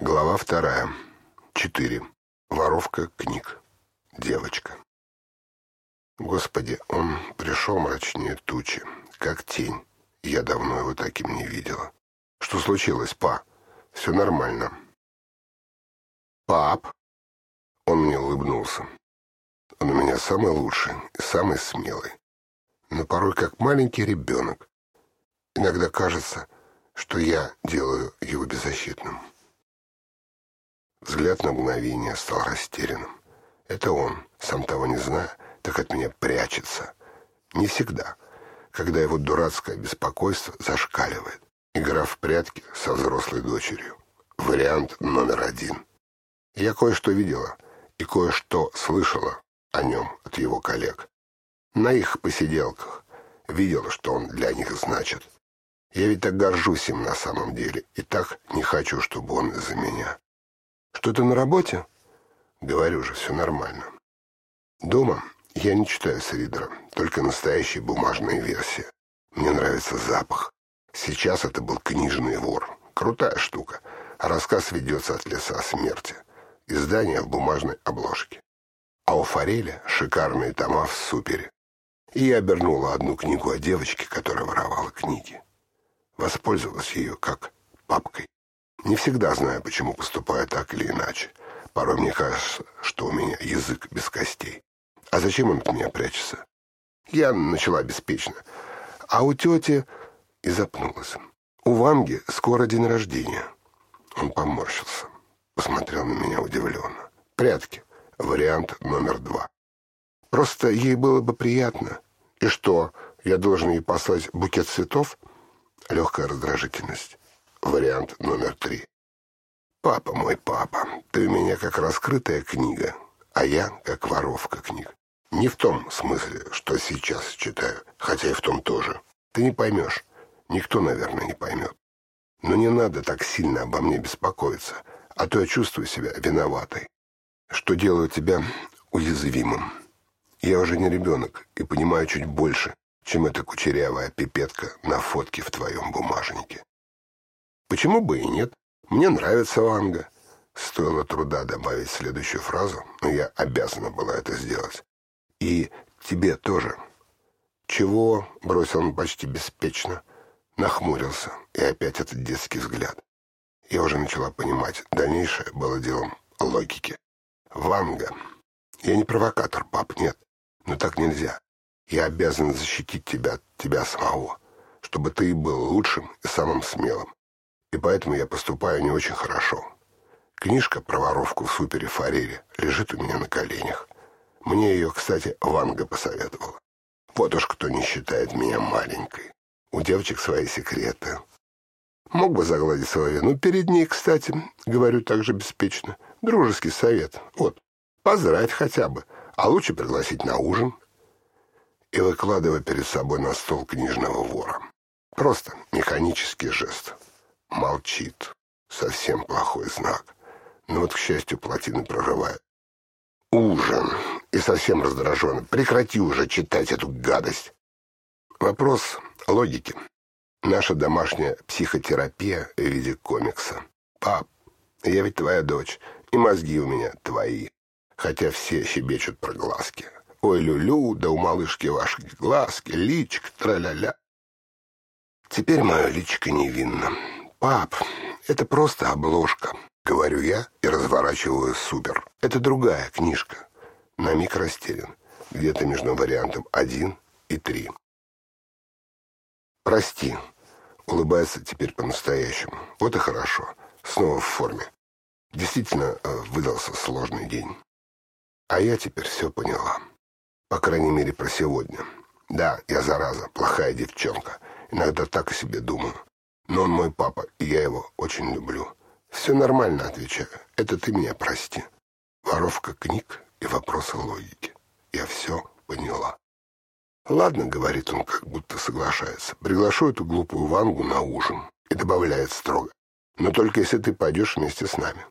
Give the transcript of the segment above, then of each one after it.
Глава вторая. Четыре. Воровка книг. Девочка. Господи, он пришел мрачнее тучи, как тень. Я давно его таким не видела. Что случилось, па? Все нормально. Пап? Он мне улыбнулся. Он у меня самый лучший и самый смелый. Но порой как маленький ребенок. Иногда кажется, что я делаю его беззащитным. Взгляд на мгновение стал растерянным. Это он, сам того не зная, так от меня прячется. Не всегда, когда его дурацкое беспокойство зашкаливает. Игра в прятки со взрослой дочерью. Вариант номер один. Я кое-что видела и кое-что слышала о нем от его коллег. На их посиделках видела, что он для них значит. Я ведь так горжусь им на самом деле и так не хочу, чтобы он из-за меня. Что ты на работе? Говорю же, все нормально. Дома я не читаю с ридера, только настоящая бумажная версия. Мне нравится запах. Сейчас это был книжный вор. Крутая штука. Рассказ ведется от леса смерти. Издание в бумажной обложке. А у Форели шикарные тома в супере. И я обернула одну книгу о девочке, которая воровала книги. Воспользовалась ее как папкой. Не всегда знаю, почему поступаю так или иначе. Порой мне кажется, что у меня язык без костей. А зачем он от меня прячется? Я начала беспечно. А у тети... И запнулась. У Ванги скоро день рождения. Он поморщился. Посмотрел на меня удивленно. Прятки. Вариант номер два. Просто ей было бы приятно. И что, я должен ей послать букет цветов? Легкая раздражительность. Вариант номер три. «Папа мой папа, ты у меня как раскрытая книга, а я как воровка книг. Не в том смысле, что сейчас читаю, хотя и в том тоже. Ты не поймешь. Никто, наверное, не поймет. Но не надо так сильно обо мне беспокоиться, а то я чувствую себя виноватой, что делаю тебя уязвимым. Я уже не ребенок и понимаю чуть больше, чем эта кучерявая пипетка на фотке в твоем бумажнике. Почему бы и нет? Мне нравится Ванга. Стоило труда добавить следующую фразу, но я обязана была это сделать. И тебе тоже. Чего? Бросил он почти беспечно. Нахмурился. И опять этот детский взгляд. Я уже начала понимать. Дальнейшее было делом логики. Ванга. Я не провокатор, пап, нет. Но так нельзя. Я обязан защитить тебя от тебя самого, чтобы ты был лучшим и самым смелым и поэтому я поступаю не очень хорошо. Книжка про воровку в супере Фарере лежит у меня на коленях. Мне ее, кстати, Ванга посоветовала. Вот уж кто не считает меня маленькой. У девочек свои секреты. Мог бы загладить свою вину перед ней, кстати, говорю так же беспечно. Дружеский совет. Вот, поздравь хотя бы, а лучше пригласить на ужин. И выкладывая перед собой на стол книжного вора. Просто механический жест. Молчит. Совсем плохой знак. Но вот, к счастью, плотины прорывает. Ужин. И совсем раздражен. Прекрати уже читать эту гадость. Вопрос логики. Наша домашняя психотерапия в виде комикса. Пап, я ведь твоя дочь, и мозги у меня твои. Хотя все щебечут про глазки. Ой, люлю, да у малышки ваши глазки, личик, тра-ля-ля. Теперь мое личико невинно. «Пап, это просто обложка», — говорю я и разворачиваю супер. Это другая книжка. На миг растерян. Где-то между вариантом один и три. «Прости», — улыбается теперь по-настоящему. «Вот и хорошо. Снова в форме. Действительно, э, выдался сложный день. А я теперь все поняла. По крайней мере, про сегодня. Да, я зараза, плохая девчонка. Иногда так о себе думаю. Но он мой папа, и я его очень люблю. Все нормально, отвечаю. Это ты меня прости. Воровка книг и вопросы логики. Я все поняла. Ладно, говорит он, как будто соглашается. Приглашу эту глупую Вангу на ужин. И добавляет строго. Но только если ты пойдешь вместе с нами.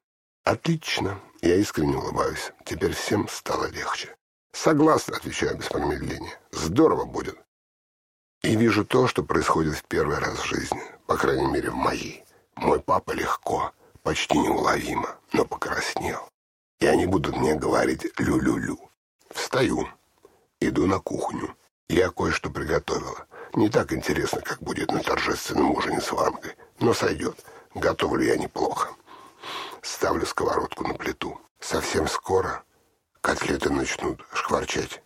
Отлично. Я искренне улыбаюсь. Теперь всем стало легче. Согласна, отвечаю без промедления. Здорово будет. И вижу то, что происходит в первый раз в жизни по крайней мере в моей. Мой папа легко, почти неуловимо, но покраснел. И они будут мне говорить «лю-лю-лю». Встаю, иду на кухню. Я кое-что приготовила. Не так интересно, как будет на торжественном ужине с Вангой, но сойдет. Готовлю я неплохо. Ставлю сковородку на плиту. Совсем скоро котлеты начнут шкварчать.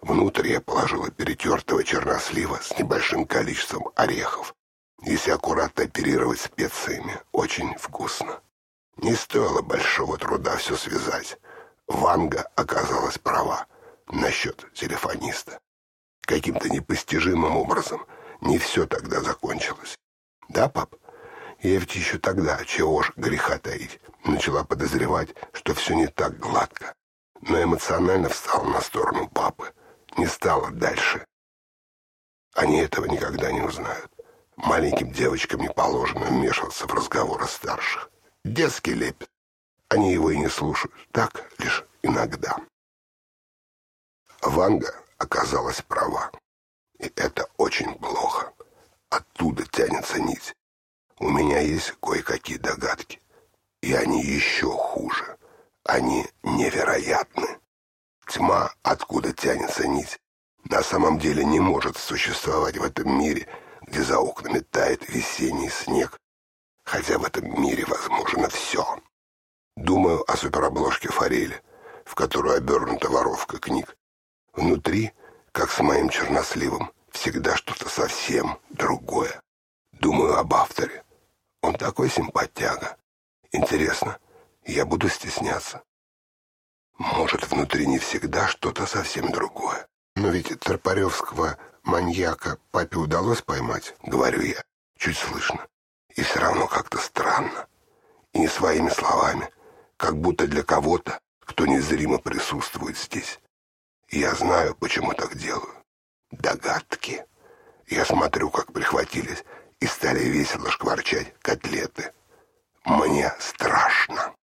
Внутрь я положила перетертого чернослива с небольшим количеством орехов. Если аккуратно оперировать специями, очень вкусно. Не стоило большого труда все связать. Ванга оказалась права насчет телефониста. Каким-то непостижимым образом не все тогда закончилось. Да, пап? Я ведь еще тогда, чего ж греха таить, начала подозревать, что все не так гладко. Но эмоционально встала на сторону папы. Не стала дальше. Они этого никогда не узнают. Маленьким девочкам не положено вмешиваться в разговоры старших. Детский лепет. Они его и не слушают. Так лишь иногда. Ванга оказалась права. И это очень плохо. Оттуда тянется нить. У меня есть кое-какие догадки. И они еще хуже. Они невероятны. Тьма, откуда тянется нить, на самом деле не может существовать в этом мире, где за окнами тает весенний снег. Хотя в этом мире возможно все. Думаю о суперобложке «Форели», в которую обернута воровка книг. Внутри, как с моим черносливом, всегда что-то совсем другое. Думаю об авторе. Он такой симпатяга. Интересно, я буду стесняться. Может, внутри не всегда что-то совсем другое. Но ведь Тропаревского маньяка папе удалось поймать, говорю я, чуть слышно. И все равно как-то странно. И не своими словами, как будто для кого-то, кто незримо присутствует здесь. Я знаю, почему так делаю. Догадки. Я смотрю, как прихватились и стали весело шкварчать котлеты. Мне страшно.